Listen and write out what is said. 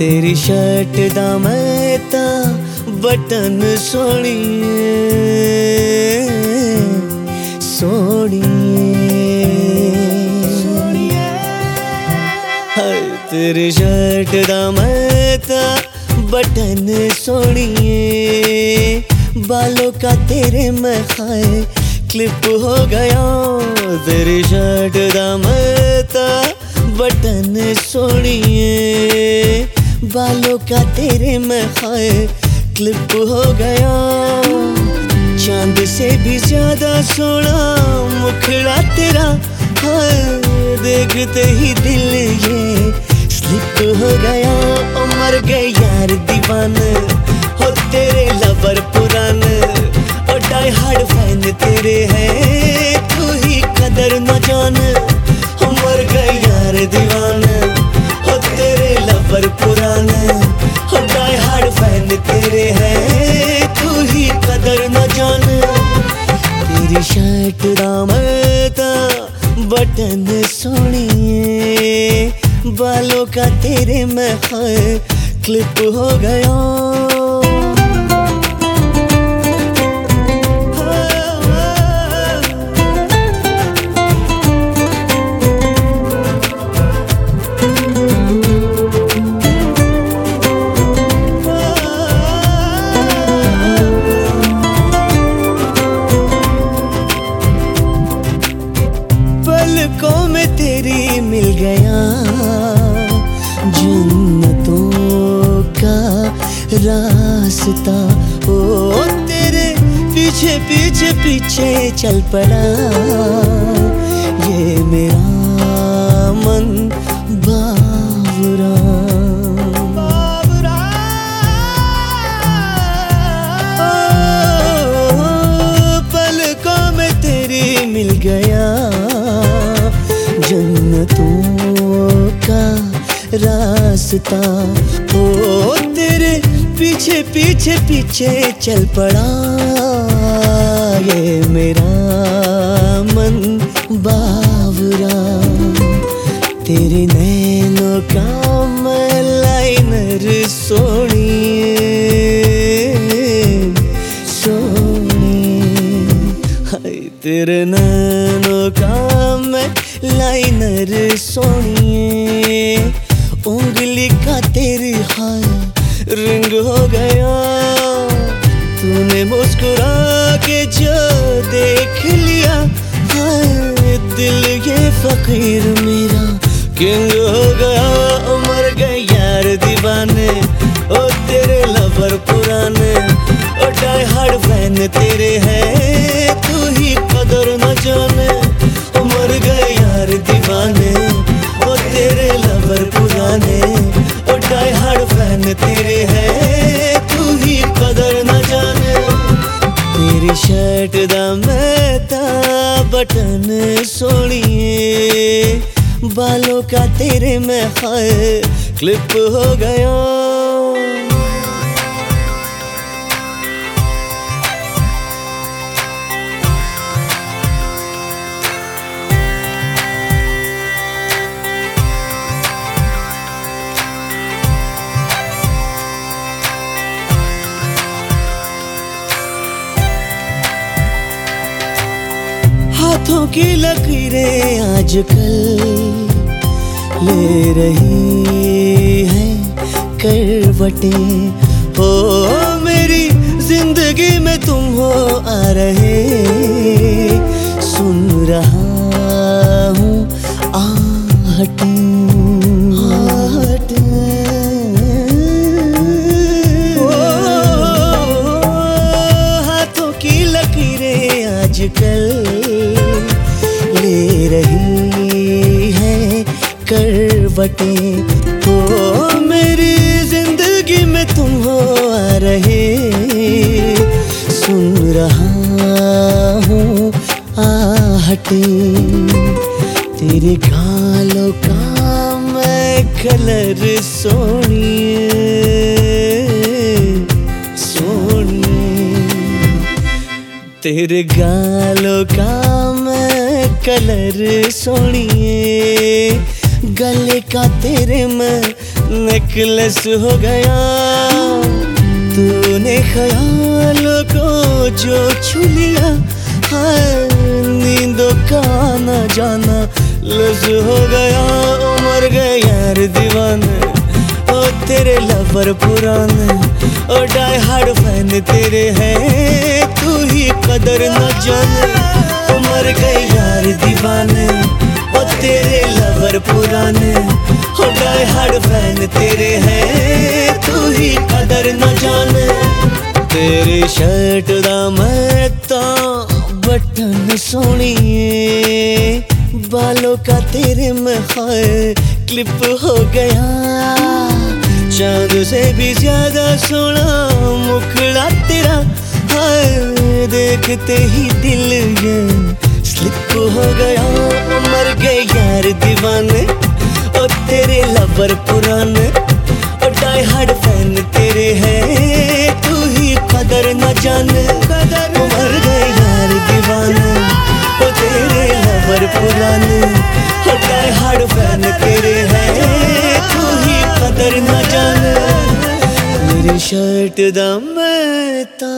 तेरी शर्ट दा मैं ता बटन सोनिए सोनिए हाय तेरी शर्ट दा मैं ता बटन सोनिए बालों का तेरे मैं खाए क्लिप हो गया। तेरी शर्ट दा मैं ता बटन सोनिए बालों का तेरे में खाए क्लिप हो गया। चाँद से भी ज़्यादा सोना मुखड़ा तेरा हाय देखते ही दिल ये स्लिप हो गया। और मर गए यार दीवान, हो तेरे लवर पुराने। तू ही कदर न जान। तेरी शर्ट दामता बटन सोनिए। बालों का तेरे में क्लिप हो गया। रास्ता ओ तेरे पीछे पीछे पीछे चल पड़ा। ये मेरा मन बावरा। ओ, पलकों में तेरी मिल गया। जन्नतों का रास्ता। ओ तेरे पीछे पीछे पीछे चल पड़ा ये मेरा मन बावरा। तेरे नैनों का मैं लाइनर सोनिए सोनिए हाय, तेरे नैनों का मैं लाइनर सोनिए उंगली का तेरी हाय रिंग हो गया। तूने मुस्कुरा के जो देख लिया हाय, दिल ये फकीर मेरा। किंग हो गया मर गए यार दीवाने। ओ तेरे लवर पुराने। ओ डाई हार्ड फ़ैन तेरे हैं। बटन सोनिए बालों का तेरे में हाय क्लिप हो गया। हाथों की लकीरें आजकल ले रही है करवटें। हो मेरी ज़िंदगी में तुम हो आ रहे, सुन रहा हूँ आहटें। आजकल करवटें हो मेरी ज़िंदगी में तुम हो आ रहे। सुन रहा हूँ आहटे तेरे गालों का मैं कलर सोनिए सोनिए। तेरे गालों का मैं कलर सोनिए। गले का तेरे मैं नेकलेस हो गया। तूने ख्यालों को जो छू लिया नींदों का आना जाना लज हो गया। उमर गए यार दीवाने, ओ तेरे लवर पुराने, ओ डाई हार्ड फ़ैन तेरे हैं, तू ही कदर न जाने। उमर गए यार दीवाने ओ तेरे लवर पुराने ओ डाई हार्ड फ़ैन तेरे हैं, तू ही कदर न जाने। तेरी शर्ट दा मैं ता बटन सोनिए, बालों का तेरे में हाय क्लिप हो गया। चाँद से भी ज़्यादा सोना मुखड़ा तेरा, हाय, देखते ही दिल ये स्लिप हो गया, मर गए यार दीवाने, और तेरे लवर पुराने, और डाई हार्ड फ़ैन तेरे हैं। तू ही कदर न जाने मर गए यार दीवाने ओ तेरे लवर पुराने, और डाई हार्ड फ़ैन तेरे हैं। तू ही कदर न जाने, मेरी शर्ट दा मैं ता